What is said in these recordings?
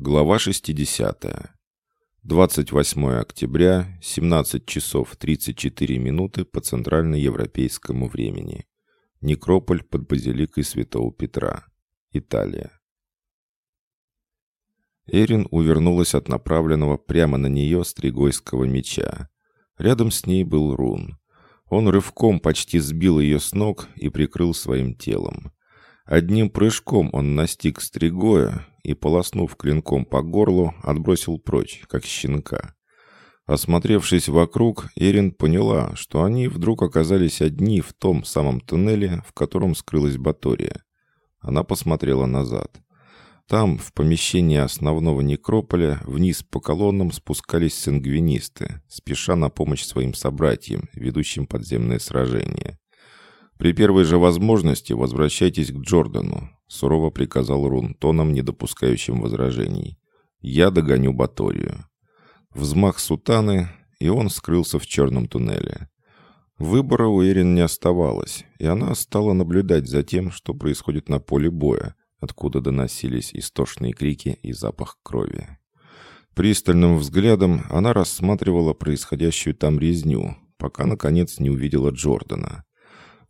Глава 60. 28 октября, 17 часов 34 минуты по центральноевропейскому времени. Некрополь под базиликой Святого Петра. Италия. Эрин увернулась от направленного прямо на нее стригойского меча. Рядом с ней был Рун. Он рывком почти сбил ее с ног и прикрыл своим телом. Одним прыжком он настиг Стригоя и, полоснув клинком по горлу, отбросил прочь, как щенка. Осмотревшись вокруг, Эрин поняла, что они вдруг оказались одни в том самом туннеле, в котором скрылась Батория. Она посмотрела назад. Там, в помещении основного некрополя, вниз по колоннам спускались сангвинисты, спеша на помощь своим собратьям, ведущим подземное сражение. «При первой же возможности возвращайтесь к Джордану», — сурово приказал Рун, тоном, не допускающим возражений. «Я догоню Баторию». Взмах сутаны, и он скрылся в черном туннеле. Выбора у Эрин не оставалось, и она стала наблюдать за тем, что происходит на поле боя, откуда доносились истошные крики и запах крови. Пристальным взглядом она рассматривала происходящую там резню, пока, наконец, не увидела Джордана.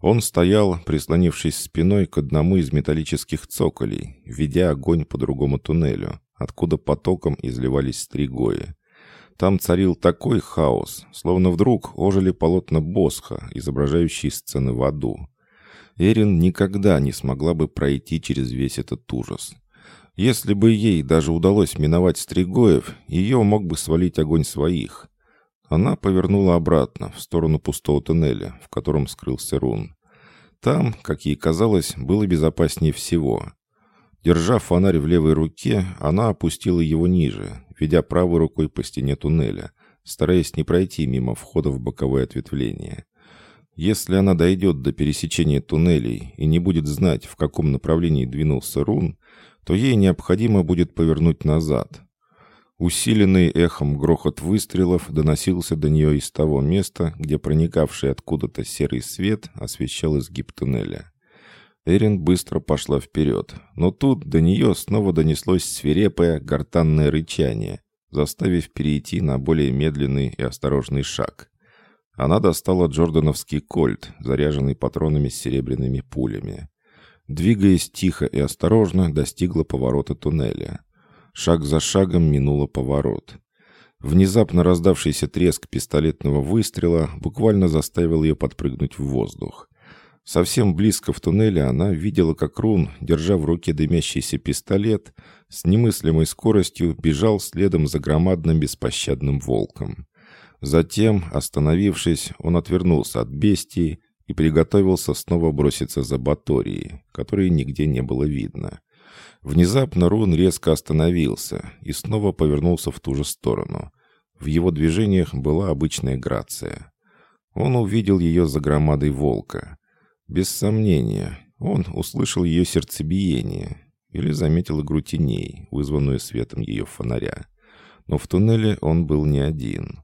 Он стоял, прислонившись спиной к одному из металлических цоколей, ведя огонь по другому туннелю, откуда потоком изливались стригои. Там царил такой хаос, словно вдруг ожили полотна Босха, изображающие сцены в аду. Эрин никогда не смогла бы пройти через весь этот ужас. Если бы ей даже удалось миновать Стригоев, ее мог бы свалить огонь своих. Она повернула обратно, в сторону пустого туннеля, в котором скрылся Рун. Там, как ей казалось, было безопаснее всего. Держа фонарь в левой руке, она опустила его ниже, ведя правой рукой по стене туннеля, стараясь не пройти мимо входа в боковое ответвление. Если она дойдет до пересечения туннелей и не будет знать, в каком направлении двинулся Рун, то ей необходимо будет повернуть назад, Усиленный эхом грохот выстрелов доносился до нее из того места, где проникавший откуда-то серый свет освещал изгиб туннеля. Эрин быстро пошла вперед, но тут до нее снова донеслось свирепое гортанное рычание, заставив перейти на более медленный и осторожный шаг. Она достала джордановский кольт, заряженный патронами с серебряными пулями. Двигаясь тихо и осторожно, достигла поворота туннеля. Шаг за шагом минула поворот. Внезапно раздавшийся треск пистолетного выстрела буквально заставил ее подпрыгнуть в воздух. Совсем близко в туннеле она видела, как Рун, держа в руке дымящийся пистолет, с немыслимой скоростью бежал следом за громадным беспощадным волком. Затем, остановившись, он отвернулся от бестии и приготовился снова броситься за Баторией, которой нигде не было видно. Внезапно Рун резко остановился и снова повернулся в ту же сторону. В его движениях была обычная грация. Он увидел ее за громадой волка. Без сомнения, он услышал ее сердцебиение или заметил игру теней, вызванную светом ее фонаря. Но в туннеле он был не один.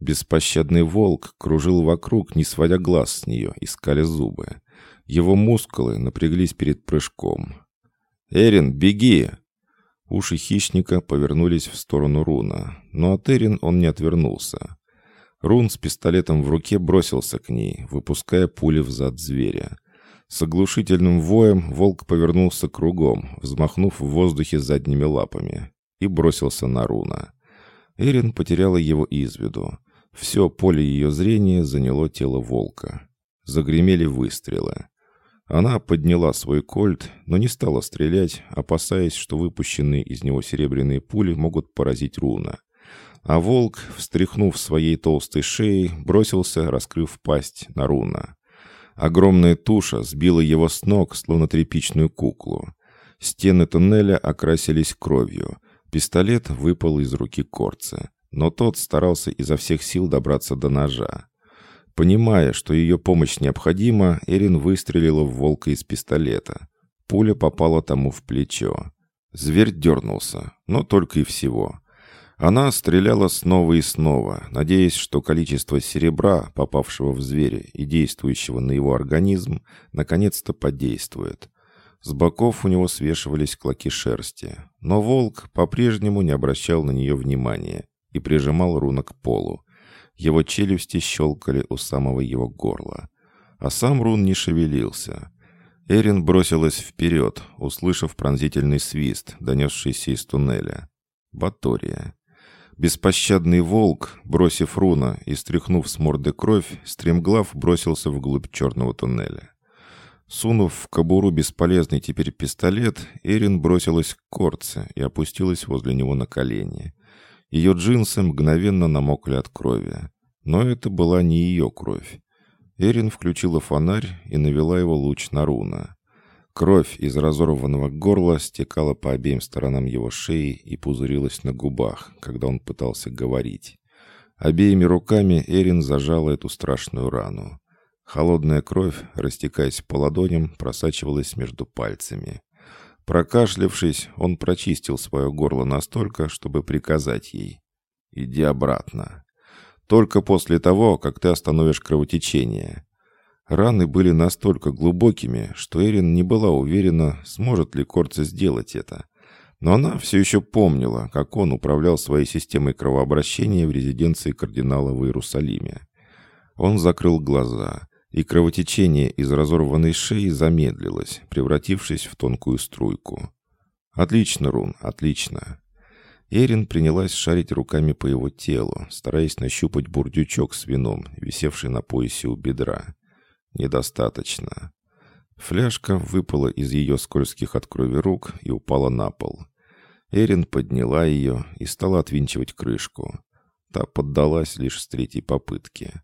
Беспощадный волк кружил вокруг, не сводя глаз с нее, искали зубы. Его мускулы напряглись перед прыжком. «Эрин, беги!» Уши хищника повернулись в сторону Руна, но от Эрин он не отвернулся. Рун с пистолетом в руке бросился к ней, выпуская пули в зад зверя. С оглушительным воем волк повернулся кругом, взмахнув в воздухе задними лапами, и бросился на Руна. Эрин потеряла его из виду. Все поле ее зрения заняло тело волка. Загремели выстрелы. Она подняла свой кольт, но не стала стрелять, опасаясь, что выпущенные из него серебряные пули могут поразить руна. А волк, встряхнув своей толстой шеей, бросился, раскрыв пасть на руна. Огромная туша сбила его с ног, словно тряпичную куклу. Стены туннеля окрасились кровью. Пистолет выпал из руки корца, но тот старался изо всех сил добраться до ножа. Понимая, что ее помощь необходима, Эрин выстрелила в волка из пистолета. Пуля попала тому в плечо. Зверь дернулся, но только и всего. Она стреляла снова и снова, надеясь, что количество серебра, попавшего в зверя и действующего на его организм, наконец-то подействует. С боков у него свешивались клоки шерсти, но волк по-прежнему не обращал на нее внимания и прижимал руна к полу. Его челюсти щелкали у самого его горла. А сам рун не шевелился. Эрин бросилась вперед, услышав пронзительный свист, донесшийся из туннеля. Батория. Беспощадный волк, бросив руна и стряхнув с морды кровь, стремглав бросился вглубь черного туннеля. Сунув в кобуру бесполезный теперь пистолет, Эрин бросилась к корце и опустилась возле него на колени. Ее джинсы мгновенно намокли от крови. Но это была не ее кровь. Эрин включила фонарь и навела его луч на руна. Кровь из разорванного горла стекала по обеим сторонам его шеи и пузырилась на губах, когда он пытался говорить. Обеими руками Эрин зажала эту страшную рану. Холодная кровь, растекаясь по ладоням, просачивалась между пальцами. Прокашлявшись, он прочистил свое горло настолько, чтобы приказать ей «Иди обратно». Только после того, как ты остановишь кровотечение. Раны были настолько глубокими, что Эрин не была уверена, сможет ли Корца сделать это. Но она все еще помнила, как он управлял своей системой кровообращения в резиденции кардинала в Иерусалиме. Он закрыл глаза, и кровотечение из разорванной шеи замедлилось, превратившись в тонкую струйку. «Отлично, Рун, отлично». Эрин принялась шарить руками по его телу, стараясь нащупать бурдючок с вином, висевший на поясе у бедра. Недостаточно. Фляжка выпала из ее скользких от крови рук и упала на пол. Эрин подняла ее и стала отвинчивать крышку. Та поддалась лишь с третьей попытки.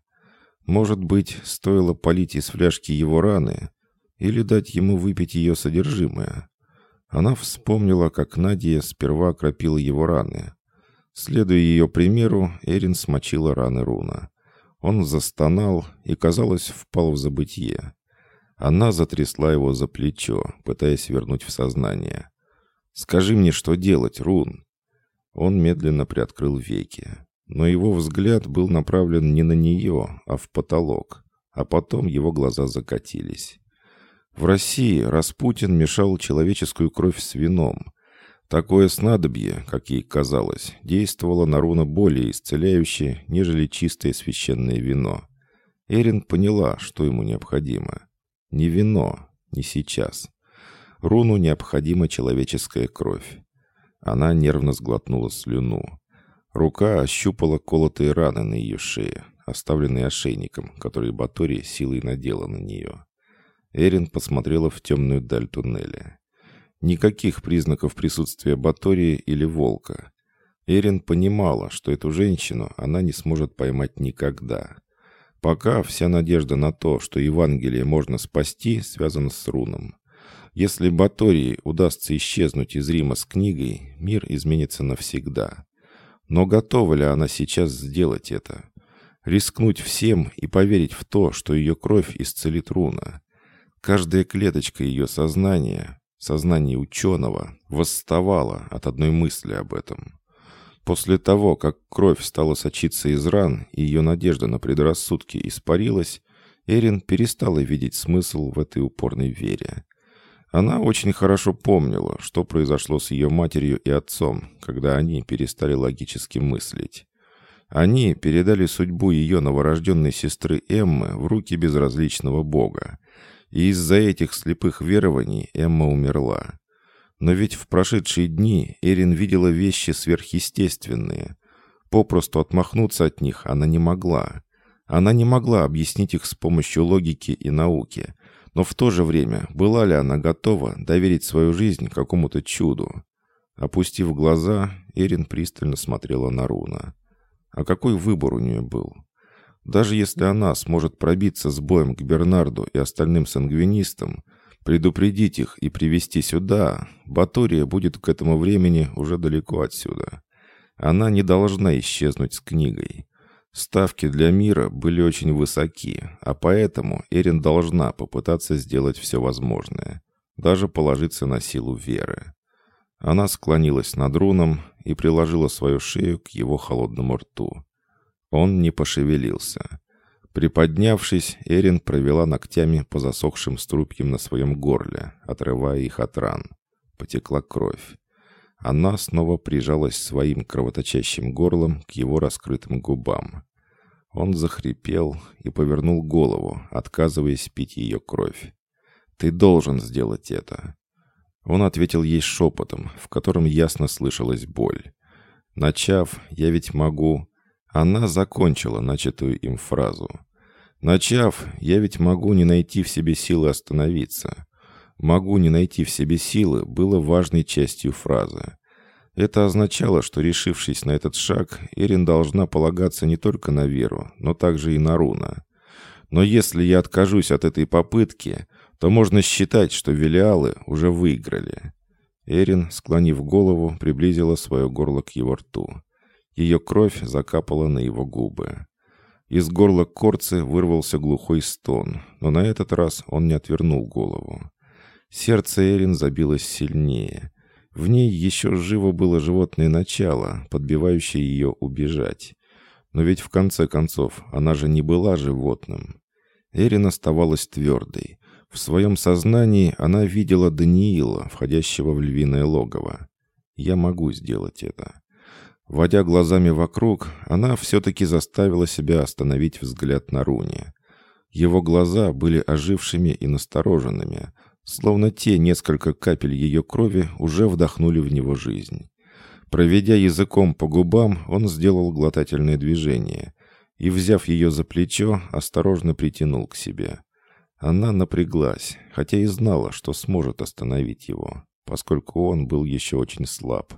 Может быть, стоило полить из фляжки его раны или дать ему выпить ее содержимое. Она вспомнила, как Надя сперва окропила его раны. Следуя ее примеру, Эрин смочила раны Руна. Он застонал и, казалось, впал в забытье. Она затрясла его за плечо, пытаясь вернуть в сознание. «Скажи мне, что делать, Рун?» Он медленно приоткрыл веки. Но его взгляд был направлен не на нее, а в потолок. А потом его глаза закатились. В России Распутин мешал человеческую кровь с вином. Такое снадобье, как ей казалось, действовало на руна более исцеляюще, нежели чистое священное вино. Эрин поняла, что ему необходимо. Не вино, не сейчас. Руну необходима человеческая кровь. Она нервно сглотнула слюну. Рука ощупала колотые раны на ее шее, оставленные ошейником, который Батори силой надела на нее. Эрин посмотрела в темную даль туннеля. Никаких признаков присутствия Батории или волка. Эрин понимала, что эту женщину она не сможет поймать никогда. Пока вся надежда на то, что Евангелие можно спасти, связана с руном. Если Батории удастся исчезнуть из Рима с книгой, мир изменится навсегда. Но готова ли она сейчас сделать это? Рискнуть всем и поверить в то, что ее кровь исцелит руна? Каждая клеточка ее сознания, Сознание ученого восставало от одной мысли об этом. После того, как кровь стала сочиться из ран и ее надежда на предрассудки испарилась, Эрин перестала видеть смысл в этой упорной вере. Она очень хорошо помнила, что произошло с ее матерью и отцом, когда они перестали логически мыслить. Они передали судьбу ее новорожденной сестры Эммы в руки безразличного бога, и из-за этих слепых верований Эмма умерла. Но ведь в прошедшие дни Эрин видела вещи сверхъестественные. Попросту отмахнуться от них она не могла. Она не могла объяснить их с помощью логики и науки. Но в то же время была ли она готова доверить свою жизнь какому-то чуду? Опустив глаза, Эрин пристально смотрела на Руна. А какой выбор у нее был? Даже если она сможет пробиться с боем к Бернарду и остальным сангвинистам, предупредить их и привести сюда, Батория будет к этому времени уже далеко отсюда. Она не должна исчезнуть с книгой. Ставки для мира были очень высоки, а поэтому Эрин должна попытаться сделать все возможное, даже положиться на силу веры. Она склонилась над руном и приложила свою шею к его холодному рту. Он не пошевелился. Приподнявшись, Эрин провела ногтями по засохшим струпьям на своем горле, отрывая их от ран. Потекла кровь. Она снова прижалась своим кровоточащим горлом к его раскрытым губам. Он захрипел и повернул голову, отказываясь пить ее кровь. «Ты должен сделать это». Он ответил ей шепотом, в котором ясно слышалась боль. «Начав, я ведь могу...» Она закончила начатую им фразу. «Начав, я ведь могу не найти в себе силы остановиться. Могу не найти в себе силы» было важной частью фразы. Это означало, что, решившись на этот шаг, Эрин должна полагаться не только на веру, но также и на Руна. Но если я откажусь от этой попытки, то можно считать, что Велиалы уже выиграли. Эрин, склонив голову, приблизила свое горло к его рту. Ее кровь закапала на его губы. Из горла корцы вырвался глухой стон, но на этот раз он не отвернул голову. Сердце Эрин забилось сильнее. В ней еще живо было животное начало, подбивающее ее убежать. Но ведь в конце концов она же не была животным. Эрин оставалась твердой. В своем сознании она видела Даниила, входящего в львиное логово. «Я могу сделать это». Водя глазами вокруг, она все-таки заставила себя остановить взгляд на Руне. Его глаза были ожившими и настороженными, Словно те несколько капель ее крови уже вдохнули в него жизнь. Проведя языком по губам, он сделал глотательное движение и, взяв ее за плечо, осторожно притянул к себе. Она напряглась, хотя и знала, что сможет остановить его, поскольку он был еще очень слаб.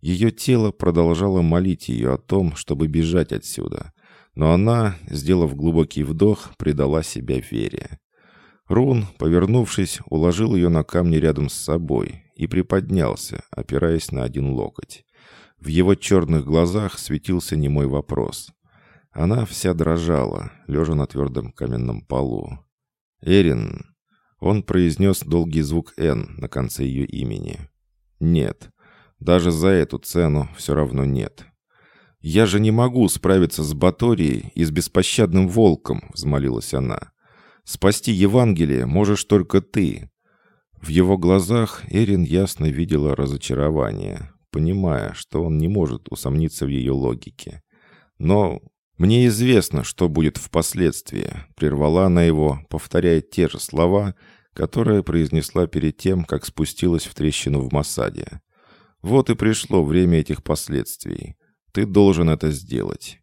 Ее тело продолжало молить ее о том, чтобы бежать отсюда, но она, сделав глубокий вдох, предала себя вере. Рун, повернувшись, уложил ее на камни рядом с собой и приподнялся, опираясь на один локоть. В его черных глазах светился немой вопрос. Она вся дрожала, лежа на твердом каменном полу. «Эрин!» Он произнес долгий звук «Н» на конце ее имени. «Нет. Даже за эту цену все равно нет». «Я же не могу справиться с Баторией и с беспощадным волком», — взмолилась она. Спасти Евангелие можешь только ты». В его глазах Эрин ясно видела разочарование, понимая, что он не может усомниться в ее логике. «Но мне известно, что будет впоследствии», — прервала она его, повторяя те же слова, которые произнесла перед тем, как спустилась в трещину в Масаде. «Вот и пришло время этих последствий. Ты должен это сделать».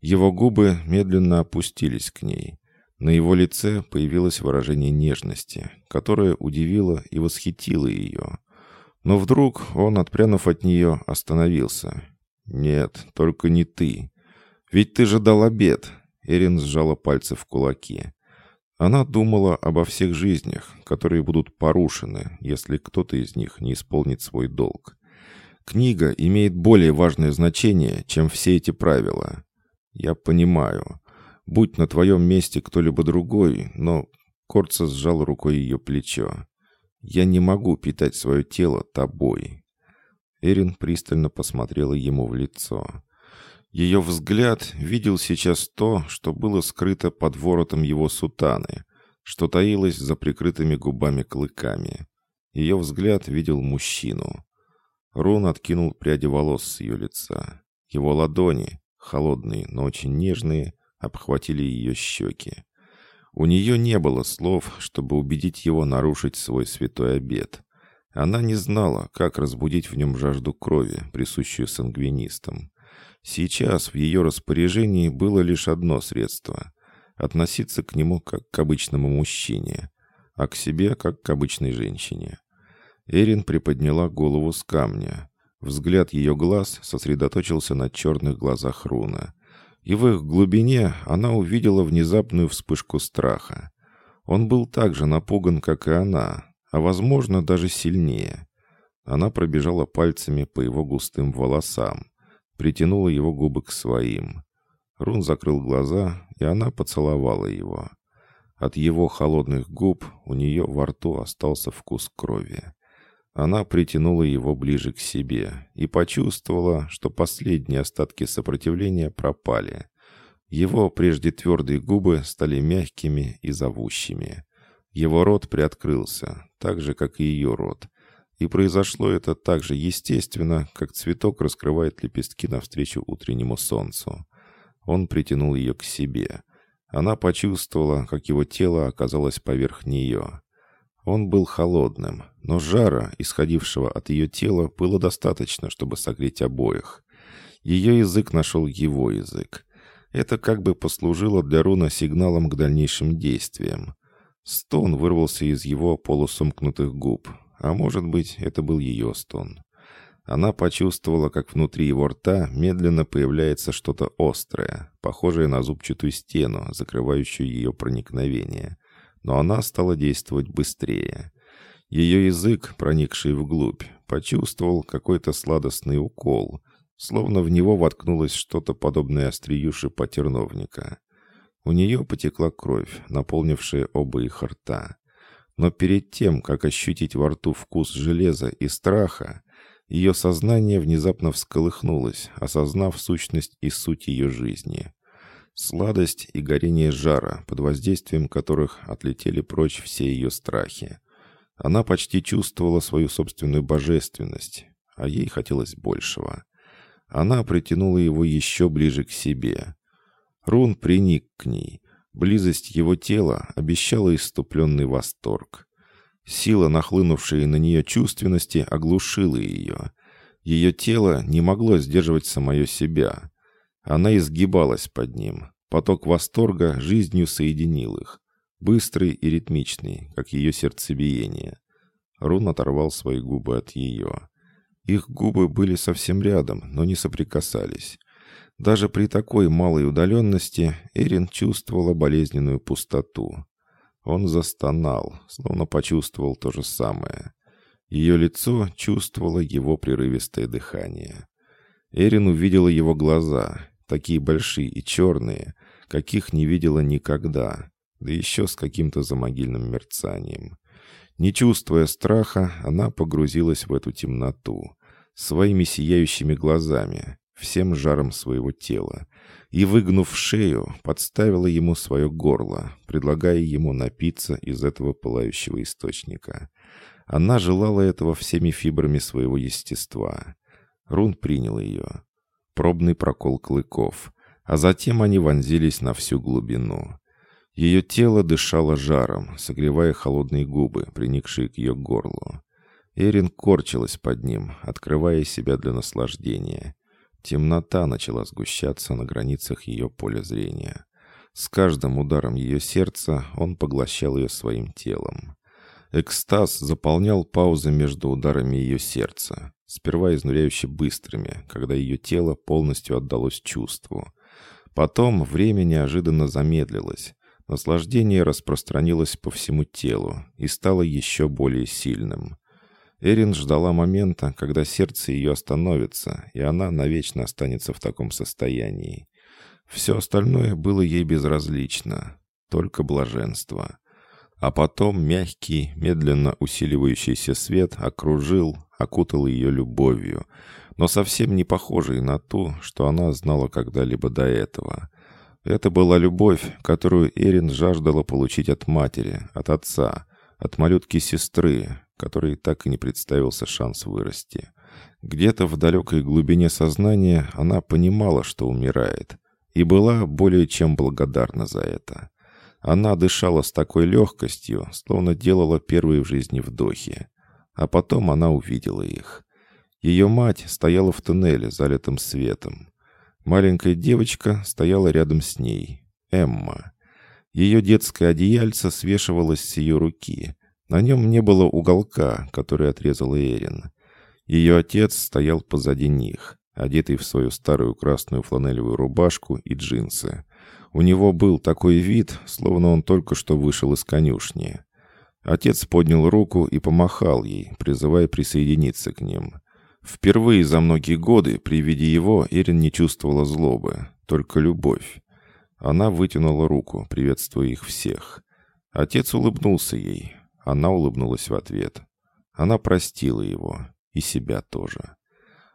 Его губы медленно опустились к ней. На его лице появилось выражение нежности, которое удивило и восхитило ее. Но вдруг он, отпрянув от нее, остановился. «Нет, только не ты. Ведь ты же дал обед!» Эрин сжала пальцы в кулаки. Она думала обо всех жизнях, которые будут порушены, если кто-то из них не исполнит свой долг. Книга имеет более важное значение, чем все эти правила. Я понимаю. Будь на твоем месте кто-либо другой, но...» Корца сжал рукой ее плечо. «Я не могу питать свое тело тобой». Эрин пристально посмотрела ему в лицо. Ее взгляд видел сейчас то, что было скрыто под воротом его сутаны, что таилось за прикрытыми губами клыками. Ее взгляд видел мужчину. Рун откинул пряди волос с ее лица. Его ладони, холодные, но очень нежные, обхватили ее щеки. У нее не было слов, чтобы убедить его нарушить свой святой обет. Она не знала, как разбудить в нем жажду крови, присущую сангвинистам. Сейчас в ее распоряжении было лишь одно средство — относиться к нему как к обычному мужчине, а к себе как к обычной женщине. Эрин приподняла голову с камня. Взгляд ее глаз сосредоточился на черных глазах Руна и в их глубине она увидела внезапную вспышку страха. Он был так же напуган, как и она, а, возможно, даже сильнее. Она пробежала пальцами по его густым волосам, притянула его губы к своим. Рун закрыл глаза, и она поцеловала его. От его холодных губ у нее во рту остался вкус крови. Она притянула его ближе к себе и почувствовала, что последние остатки сопротивления пропали. Его прежде твердые губы стали мягкими и зовущими. Его рот приоткрылся, так же, как и ее рот. И произошло это так же естественно, как цветок раскрывает лепестки навстречу утреннему солнцу. Он притянул ее к себе. Она почувствовала, как его тело оказалось поверх нее. Он был холодным, но жара, исходившего от ее тела, было достаточно, чтобы согреть обоих. Ее язык нашел его язык. Это как бы послужило для Руна сигналом к дальнейшим действиям. Стон вырвался из его полусомкнутых губ, а может быть, это был ее стон. Она почувствовала, как внутри его рта медленно появляется что-то острое, похожее на зубчатую стену, закрывающую ее проникновение но она стала действовать быстрее. Ее язык, проникший вглубь, почувствовал какой-то сладостный укол, словно в него воткнулось что-то подобное острию шипа терновника. У нее потекла кровь, наполнившая оба их рта. Но перед тем, как ощутить во рту вкус железа и страха, ее сознание внезапно всколыхнулось, осознав сущность и суть ее жизни. Сладость и горение жара, под воздействием которых отлетели прочь все ее страхи. Она почти чувствовала свою собственную божественность, а ей хотелось большего. Она притянула его еще ближе к себе. Рун приник к ней. Близость его тела обещала иступленный восторг. Сила, нахлынувшая на нее чувственности, оглушила ее. Ее тело не могло сдерживать самое себя. Она изгибалась под ним. Поток восторга жизнью соединил их. Быстрый и ритмичный, как ее сердцебиение. Рун оторвал свои губы от ее. Их губы были совсем рядом, но не соприкасались. Даже при такой малой удаленности Эрин чувствовала болезненную пустоту. Он застонал, словно почувствовал то же самое. Ее лицо чувствовало его прерывистое дыхание. Эрин увидела его глаза, такие большие и черные, каких не видела никогда, да еще с каким-то замогильным мерцанием. Не чувствуя страха, она погрузилась в эту темноту, своими сияющими глазами, всем жаром своего тела, и, выгнув шею, подставила ему свое горло, предлагая ему напиться из этого пылающего источника. Она желала этого всеми фибрами своего естества. Рун принял ее пробный прокол клыков, а затем они вонзились на всю глубину. Ее тело дышало жаром, согревая холодные губы, приникшие к ее горлу. Эрин корчилась под ним, открывая себя для наслаждения. Темнота начала сгущаться на границах ее поля зрения. С каждым ударом ее сердца он поглощал ее своим телом. Экстаз заполнял паузы между ударами ее сердца, сперва изнуряюще быстрыми, когда ее тело полностью отдалось чувству. Потом время неожиданно замедлилось, наслаждение распространилось по всему телу и стало еще более сильным. Эрин ждала момента, когда сердце ее остановится, и она навечно останется в таком состоянии. Все остальное было ей безразлично, только блаженство. А потом мягкий, медленно усиливающийся свет окружил, окутал ее любовью, но совсем не похожей на ту, что она знала когда-либо до этого. Это была любовь, которую Эрин жаждала получить от матери, от отца, от малютки-сестры, которой так и не представился шанс вырасти. Где-то в далекой глубине сознания она понимала, что умирает, и была более чем благодарна за это. Она дышала с такой легкостью, словно делала первые в жизни вдохи. А потом она увидела их. Ее мать стояла в туннеле, залитым светом. Маленькая девочка стояла рядом с ней. Эмма. Ее детское одеяльце свешивалось с ее руки. На нем не было уголка, который отрезала Эрин. Ее отец стоял позади них, одетый в свою старую красную фланелевую рубашку и джинсы. У него был такой вид, словно он только что вышел из конюшни. Отец поднял руку и помахал ей, призывая присоединиться к ним. Впервые за многие годы при виде его Эрин не чувствовала злобы, только любовь. Она вытянула руку, приветствуя их всех. Отец улыбнулся ей. Она улыбнулась в ответ. Она простила его. И себя тоже.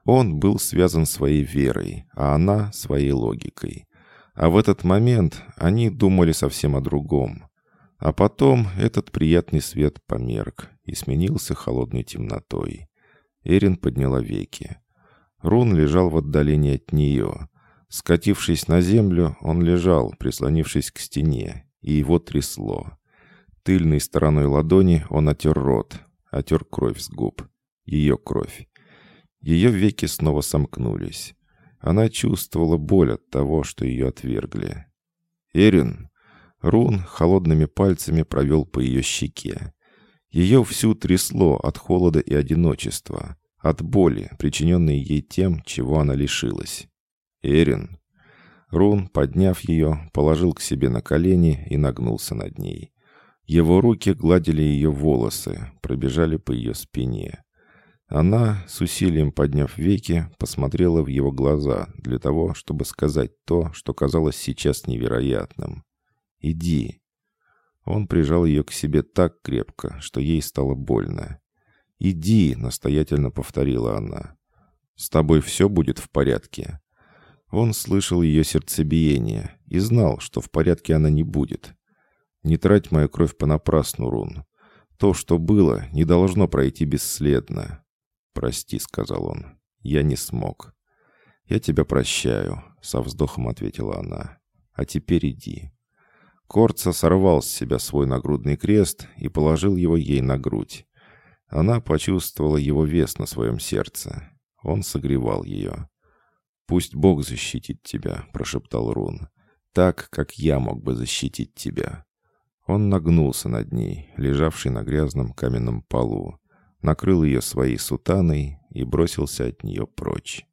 Он был связан своей верой, а она — своей логикой. А в этот момент они думали совсем о другом. А потом этот приятный свет померк и сменился холодной темнотой. Эрин подняла веки. Рун лежал в отдалении от нее. Скатившись на землю, он лежал, прислонившись к стене, и его трясло. Тыльной стороной ладони он отер рот, отер кровь с губ. Ее кровь. Ее веки снова сомкнулись. Она чувствовала боль от того, что ее отвергли. «Эрин!» Рун холодными пальцами провел по ее щеке. Ее всю трясло от холода и одиночества, от боли, причиненной ей тем, чего она лишилась. «Эрин!» Рун, подняв ее, положил к себе на колени и нагнулся над ней. Его руки гладили ее волосы, пробежали по ее спине. Она, с усилием подняв веки, посмотрела в его глаза для того, чтобы сказать то, что казалось сейчас невероятным. «Иди». Он прижал ее к себе так крепко, что ей стало больно. «Иди», — настоятельно повторила она. «С тобой все будет в порядке». Он слышал ее сердцебиение и знал, что в порядке она не будет. «Не трать мою кровь понапрасну, Рун. То, что было, не должно пройти бесследно. «Прости», — сказал он, — «я не смог». «Я тебя прощаю», — со вздохом ответила она. «А теперь иди». Корца сорвал с себя свой нагрудный крест и положил его ей на грудь. Она почувствовала его вес на своем сердце. Он согревал ее. «Пусть Бог защитит тебя», — прошептал Рун. «Так, как я мог бы защитить тебя». Он нагнулся над ней, лежавшей на грязном каменном полу накрыл ее своей сутаной и бросился от нее прочь.